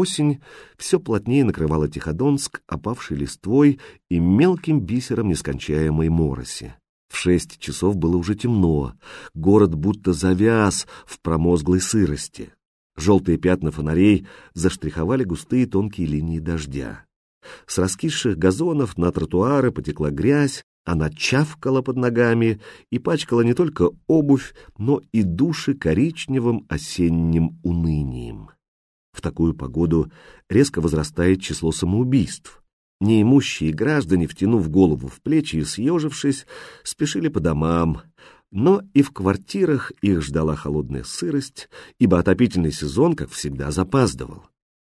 осень все плотнее накрывала Тиходонск опавшей листвой и мелким бисером нескончаемой мороси. В шесть часов было уже темно, город будто завяз в промозглой сырости. Желтые пятна фонарей заштриховали густые тонкие линии дождя. С раскисших газонов на тротуары потекла грязь, она чавкала под ногами и пачкала не только обувь, но и души коричневым осенним унынием. В такую погоду резко возрастает число самоубийств. Неимущие граждане, втянув голову в плечи и съежившись, спешили по домам, но и в квартирах их ждала холодная сырость, ибо отопительный сезон, как всегда, запаздывал.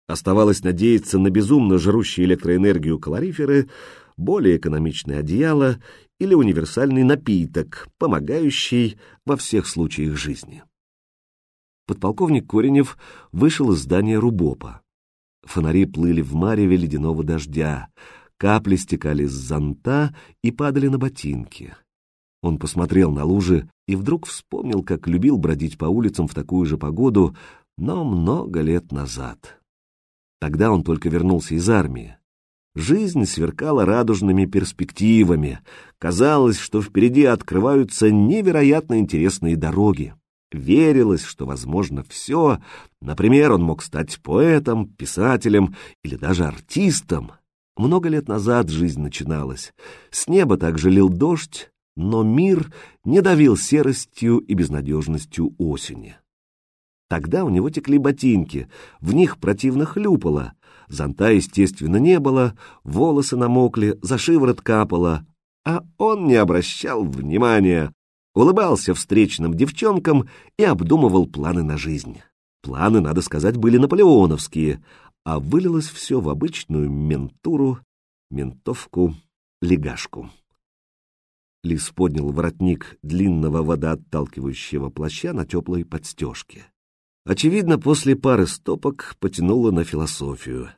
Оставалось надеяться на безумно жрущие электроэнергию калориферы, более экономичное одеяло или универсальный напиток, помогающий во всех случаях жизни. Подполковник Коренев вышел из здания Рубопа. Фонари плыли в мареве ледяного дождя, капли стекали с зонта и падали на ботинки. Он посмотрел на лужи и вдруг вспомнил, как любил бродить по улицам в такую же погоду, но много лет назад. Тогда он только вернулся из армии. Жизнь сверкала радужными перспективами. Казалось, что впереди открываются невероятно интересные дороги. Верилось, что возможно все. Например, он мог стать поэтом, писателем или даже артистом. Много лет назад жизнь начиналась. С неба также лил дождь, но мир не давил серостью и безнадежностью осени. Тогда у него текли ботинки, в них противно хлюпало, зонта, естественно, не было, волосы намокли, за шиворот капало, а он не обращал внимания, улыбался встречным девчонкам и обдумывал планы на жизнь. Планы, надо сказать, были наполеоновские, а вылилось все в обычную ментуру, ментовку, легашку. Лис поднял воротник длинного водоотталкивающего плаща на теплой подстежке. Очевидно, после пары стопок потянуло на философию.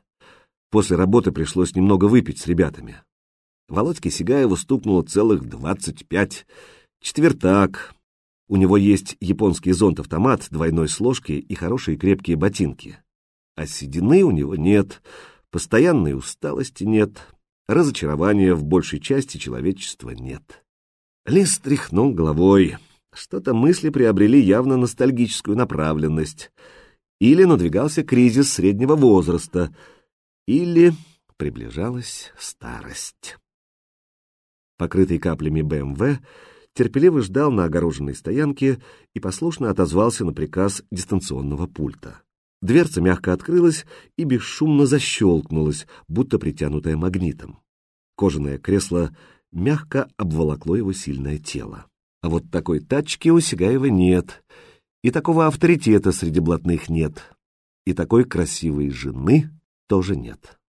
После работы пришлось немного выпить с ребятами. Володьке Сигаеву стукнуло целых двадцать пять. Четвертак. У него есть японский зонт-автомат двойной сложки и хорошие крепкие ботинки. А седины у него нет, постоянной усталости нет, разочарования в большей части человечества нет. Лис тряхнул головой. Что-то мысли приобрели явно ностальгическую направленность. Или надвигался кризис среднего возраста, или приближалась старость. Покрытый каплями БМВ терпеливо ждал на огороженной стоянке и послушно отозвался на приказ дистанционного пульта. Дверца мягко открылась и бесшумно защелкнулась, будто притянутая магнитом. Кожаное кресло мягко обволокло его сильное тело. А вот такой тачки у Сигаева нет, и такого авторитета среди блатных нет, и такой красивой жены тоже нет.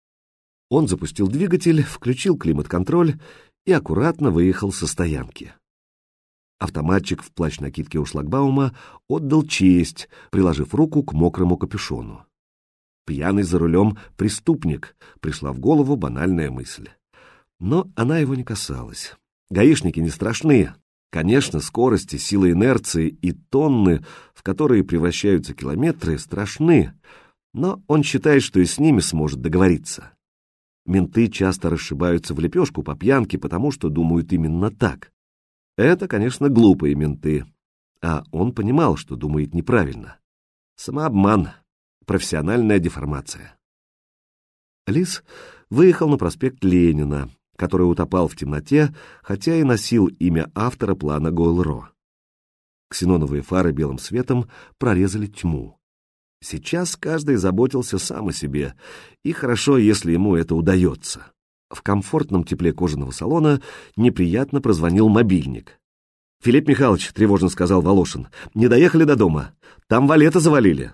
Он запустил двигатель, включил климат-контроль и аккуратно выехал со стоянки. Автоматчик в плащ-накидке у шлагбаума отдал честь, приложив руку к мокрому капюшону. Пьяный за рулем преступник, пришла в голову банальная мысль. Но она его не касалась. Гаишники не страшные, Конечно, скорости, сила инерции и тонны, в которые превращаются километры, страшны, но он считает, что и с ними сможет договориться. Менты часто расшибаются в лепешку по пьянке, потому что думают именно так. Это, конечно, глупые менты, а он понимал, что думает неправильно. Самообман, профессиональная деформация. Лис выехал на проспект Ленина, который утопал в темноте, хотя и носил имя автора плана Гойл-Ро. Ксеноновые фары белым светом прорезали тьму. Сейчас каждый заботился сам о себе, и хорошо, если ему это удается. В комфортном тепле кожаного салона неприятно прозвонил мобильник. «Филипп Михайлович», — тревожно сказал Волошин, — «не доехали до дома. Там валета завалили».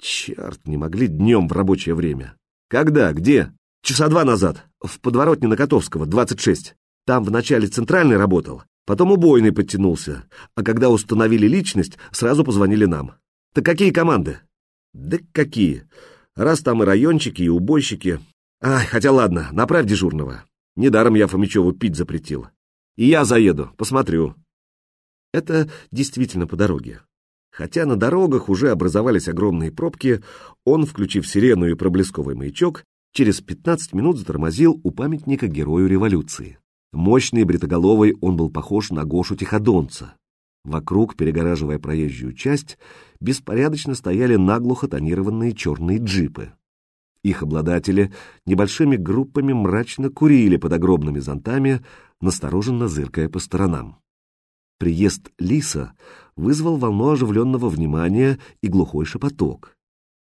«Черт, не могли днем в рабочее время». «Когда? Где?» Часа два назад, в подворотне на Котовского, 26. Там вначале центральный работал, потом убойный подтянулся, а когда установили личность, сразу позвонили нам. Так какие команды? Да какие? Раз там и райончики, и убойщики. Ай, хотя ладно, направь дежурного. Недаром я Фомичеву пить запретил. И я заеду, посмотрю. Это действительно по дороге. Хотя на дорогах уже образовались огромные пробки, он, включив сирену и проблесковый маячок, через 15 минут затормозил у памятника герою революции. Мощный бритоголовый он был похож на Гошу Тиходонца. Вокруг, перегораживая проезжую часть, беспорядочно стояли наглухо тонированные черные джипы. Их обладатели небольшими группами мрачно курили под огромными зонтами, настороженно зыркая по сторонам. Приезд Лиса вызвал волну оживленного внимания и глухой шепоток.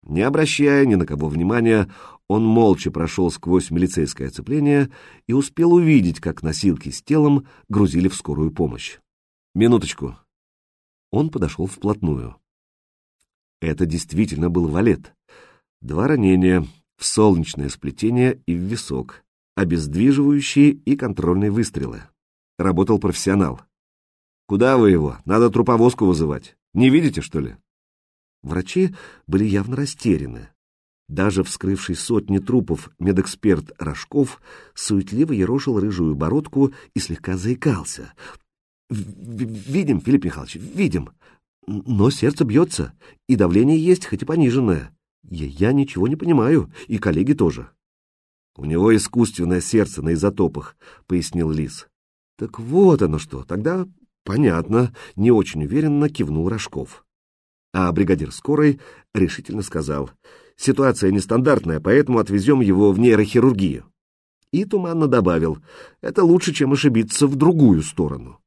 Не обращая ни на кого внимания, он молча прошел сквозь милицейское оцепление и успел увидеть, как носилки с телом грузили в скорую помощь. «Минуточку». Он подошел вплотную. Это действительно был валет. Два ранения в солнечное сплетение и в висок, обездвиживающие и контрольные выстрелы. Работал профессионал. «Куда вы его? Надо труповозку вызывать. Не видите, что ли?» Врачи были явно растеряны. Даже вскрывший сотни трупов медэксперт Рожков суетливо ерошил рыжую бородку и слегка заикался. «Видим, Филипп Михайлович, видим. Но сердце бьется, и давление есть, хоть и пониженное. Я, ничего не понимаю, и коллеги тоже». «У него искусственное сердце на изотопах», — пояснил Лис. «Так вот оно что, тогда понятно», — не очень уверенно кивнул Рожков. А бригадир скорой решительно сказал, «Ситуация нестандартная, поэтому отвезем его в нейрохирургию». И туманно добавил, «Это лучше, чем ошибиться в другую сторону».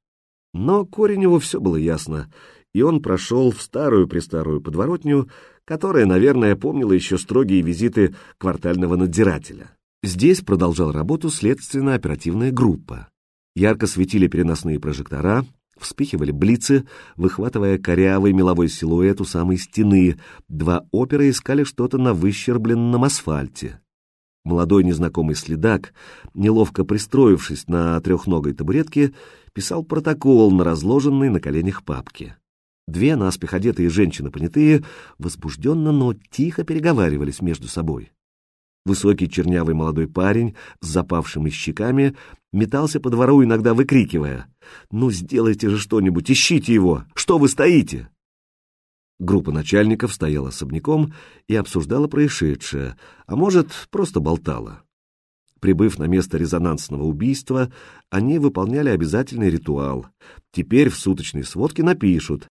Но корень его все было ясно, и он прошел в старую-престарую подворотню, которая, наверное, помнила еще строгие визиты квартального надзирателя. Здесь продолжал работу следственно-оперативная группа. Ярко светили переносные прожектора, вспихивали блицы, выхватывая корявый меловой силуэт у самой стены. Два опера искали что-то на выщербленном асфальте. Молодой незнакомый следак, неловко пристроившись на трехногой табуретке, писал протокол на разложенной на коленях папке. Две наспех одетые женщины-понятые возбужденно, но тихо переговаривались между собой. Высокий чернявый молодой парень с запавшими щеками метался по двору, иногда выкрикивая «Ну, сделайте же что-нибудь, ищите его! Что вы стоите?» Группа начальников стояла особняком и обсуждала происшедшее, а может, просто болтала. Прибыв на место резонансного убийства, они выполняли обязательный ритуал. Теперь в суточной сводке напишут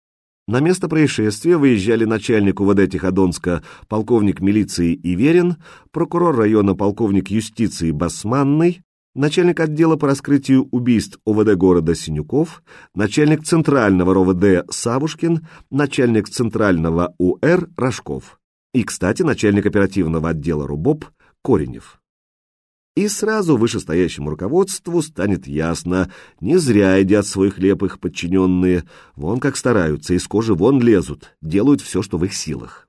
на место происшествия выезжали начальник УВД Тиходонска полковник милиции Иверин, прокурор района полковник юстиции Басманный, начальник отдела по раскрытию убийств УВД города Синюков, начальник центрального РОВД Савушкин, начальник центрального УР Рожков и, кстати, начальник оперативного отдела РУБОП Коренев. И сразу вышестоящему руководству станет ясно, не зря едят свой хлеб их подчиненные, вон как стараются, из кожи вон лезут, делают все, что в их силах.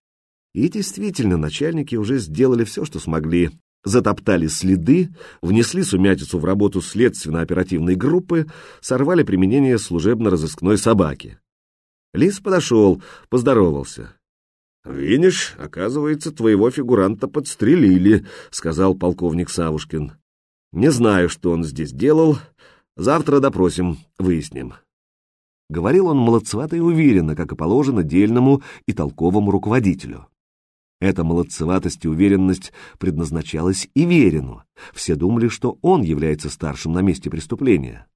И действительно, начальники уже сделали все, что смогли, затоптали следы, внесли сумятицу в работу следственно-оперативной группы, сорвали применение служебно-розыскной собаки. Лис подошел, поздоровался. «Видишь, оказывается, твоего фигуранта подстрелили», — сказал полковник Савушкин. «Не знаю, что он здесь делал. Завтра допросим, выясним». Говорил он молодцевато и уверенно, как и положено дельному и толковому руководителю. Эта молодцеватость и уверенность предназначалась и Верину. Все думали, что он является старшим на месте преступления.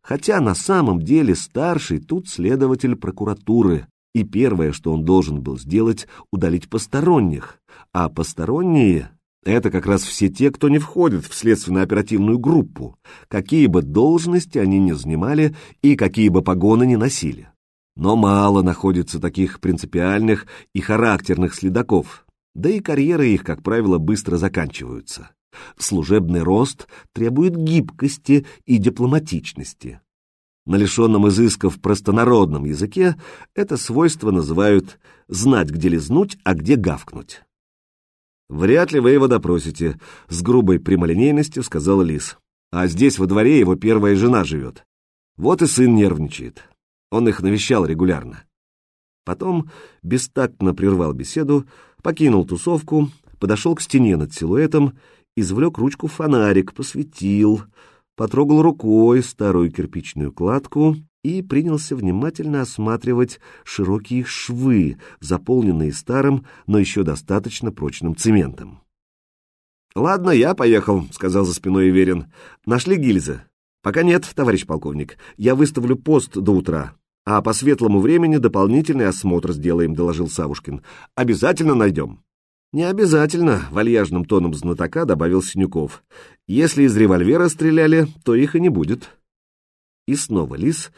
Хотя на самом деле старший тут следователь прокуратуры, и первое, что он должен был сделать, удалить посторонних. А посторонние — это как раз все те, кто не входит в следственно-оперативную группу, какие бы должности они ни занимали и какие бы погоны ни носили. Но мало находится таких принципиальных и характерных следаков, да и карьеры их, как правило, быстро заканчиваются. Служебный рост требует гибкости и дипломатичности. На лишенном изысков простонародном языке это свойство называют «знать, где лизнуть, а где гавкнуть». «Вряд ли вы его допросите», — с грубой прямолинейностью сказал Лис. «А здесь во дворе его первая жена живет. Вот и сын нервничает. Он их навещал регулярно». Потом бестактно прервал беседу, покинул тусовку, подошел к стене над силуэтом, извлек ручку фонарик, посветил — потрогал рукой старую кирпичную кладку и принялся внимательно осматривать широкие швы, заполненные старым, но еще достаточно прочным цементом. «Ладно, я поехал», — сказал за спиной Иверин. «Нашли гильзы?» «Пока нет, товарищ полковник. Я выставлю пост до утра. А по светлому времени дополнительный осмотр сделаем», — доложил Савушкин. «Обязательно найдем». «Не обязательно», — вальяжным тоном знатока добавил Синюков. «Если из револьвера стреляли, то их и не будет». И снова Лис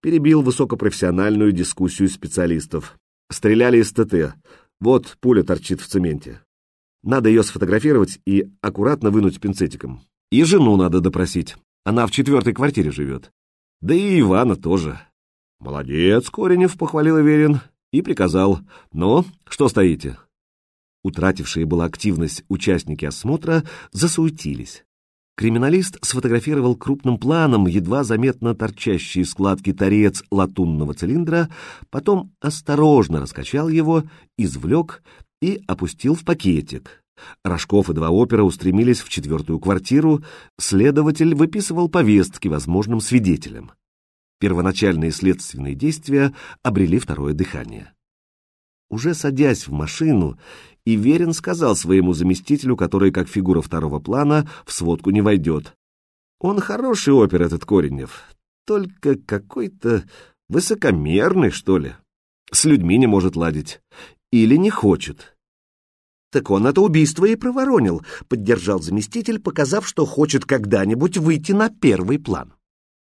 перебил высокопрофессиональную дискуссию специалистов. Стреляли из ТТ. Вот пуля торчит в цементе. Надо ее сфотографировать и аккуратно вынуть пинцетиком. И жену надо допросить. Она в четвертой квартире живет. Да и Ивана тоже. Молодец, Коренев, похвалил Верин и приказал. Ну, что стоите? Утратившие была активность участники осмотра засуетились. Криминалист сфотографировал крупным планом едва заметно торчащие складки торец латунного цилиндра, потом осторожно раскачал его, извлек и опустил в пакетик. Рожков и два опера устремились в четвертую квартиру, следователь выписывал повестки возможным свидетелям. Первоначальные следственные действия обрели второе дыхание. Уже садясь в машину, Иверин сказал своему заместителю, который как фигура второго плана в сводку не войдет. «Он хороший опер, этот Коренев, только какой-то высокомерный, что ли. С людьми не может ладить. Или не хочет». Так он это убийство и проворонил, поддержал заместитель, показав, что хочет когда-нибудь выйти на первый план.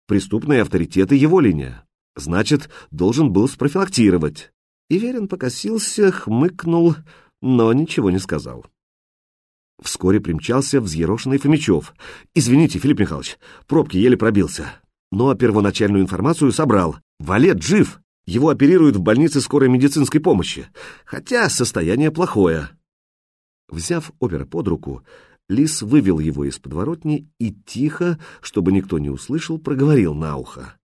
Преступные авторитеты его линия. Значит, должен был спрофилактировать. И Верин покосился, хмыкнул, но ничего не сказал. Вскоре примчался взъерошенный Фомичев. «Извините, Филипп Михайлович, пробки еле пробился. Но первоначальную информацию собрал. Валет жив. Его оперируют в больнице скорой медицинской помощи. Хотя состояние плохое. Взяв опера под руку, Лис вывел его из подворотни и тихо, чтобы никто не услышал, проговорил на ухо.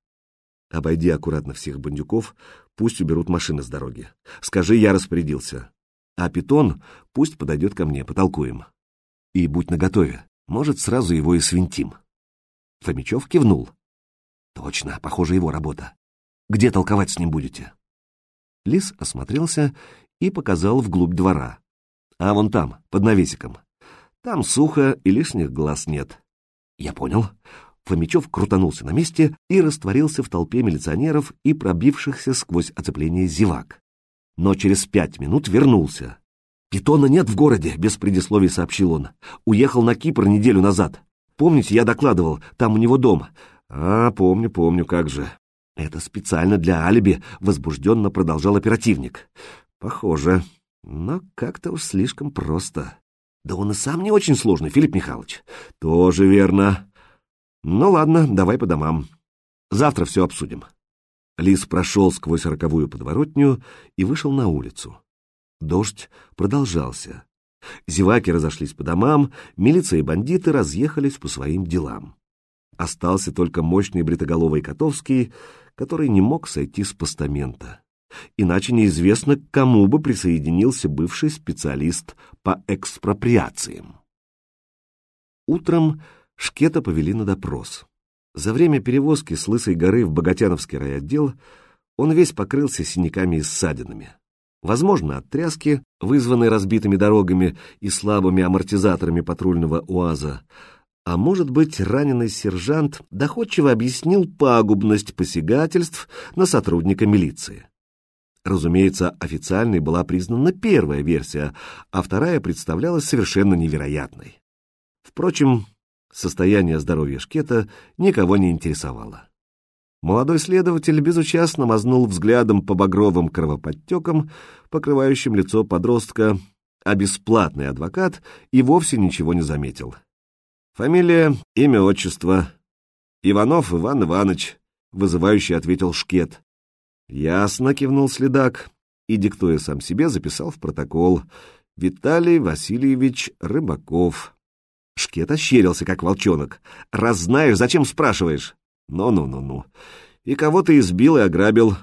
«Обойди аккуратно всех бандюков, пусть уберут машины с дороги. Скажи, я распорядился. А питон пусть подойдет ко мне, потолкуем. И будь наготове, может, сразу его и свинтим». Фомичев кивнул. «Точно, похоже, его работа. Где толковать с ним будете?» Лис осмотрелся и показал вглубь двора а вон там, под навесиком. Там сухо и лишних глаз нет. Я понял. Фомичев крутанулся на месте и растворился в толпе милиционеров и пробившихся сквозь оцепление зевак. Но через пять минут вернулся. «Питона нет в городе», — без предисловий сообщил он. «Уехал на Кипр неделю назад. Помните, я докладывал, там у него дом». «А, помню, помню, как же». «Это специально для алиби», — возбужденно продолжал оперативник. «Похоже». Но как-то уж слишком просто. Да он и сам не очень сложный, Филипп Михайлович. Тоже верно. Ну ладно, давай по домам. Завтра все обсудим. Лис прошел сквозь роковую подворотню и вышел на улицу. Дождь продолжался. Зеваки разошлись по домам, милиция и бандиты разъехались по своим делам. Остался только мощный бритоголовый Котовский, который не мог сойти с постамента иначе неизвестно, к кому бы присоединился бывший специалист по экспроприациям. Утром Шкета повели на допрос. За время перевозки с Лысой горы в Богатяновский райотдел он весь покрылся синяками и ссадинами. Возможно, от тряски, вызванной разбитыми дорогами и слабыми амортизаторами патрульного УАЗа, а может быть, раненый сержант доходчиво объяснил пагубность посягательств на сотрудника милиции. Разумеется, официальной была признана первая версия, а вторая представлялась совершенно невероятной. Впрочем, состояние здоровья Шкета никого не интересовало. Молодой следователь безучастно мазнул взглядом по багровым кровоподтекам, покрывающим лицо подростка, а бесплатный адвокат и вовсе ничего не заметил. Фамилия, имя, отчество. Иванов Иван Иванович, вызывающе ответил Шкет. «Ясно», — кивнул следак, и, диктуя сам себе, записал в протокол «Виталий Васильевич Рыбаков». Шкет ощерился, как волчонок. «Раз знаешь, зачем спрашиваешь?» «Ну-ну-ну-ну. И кого ты избил и ограбил?»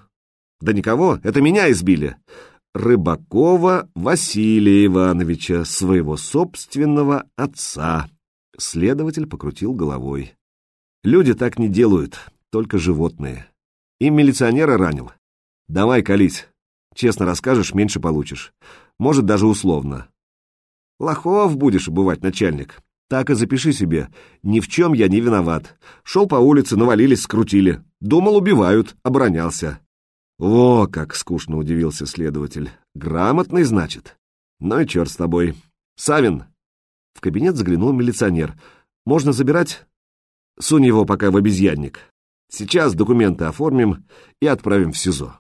«Да никого, это меня избили». Рыбакова Василия Ивановича, своего собственного отца. Следователь покрутил головой. Люди так не делают, только животные. И милиционера ранил. Давай, колись. Честно расскажешь, меньше получишь. Может, даже условно. Лохов будешь убывать, начальник. Так и запиши себе. Ни в чем я не виноват. Шел по улице, навалились, скрутили. Думал, убивают, оборонялся. О, как скучно удивился следователь. Грамотный, значит. Ну и черт с тобой. Савин. В кабинет заглянул милиционер. Можно забирать? Сунь его пока в обезьянник. Сейчас документы оформим и отправим в СИЗО.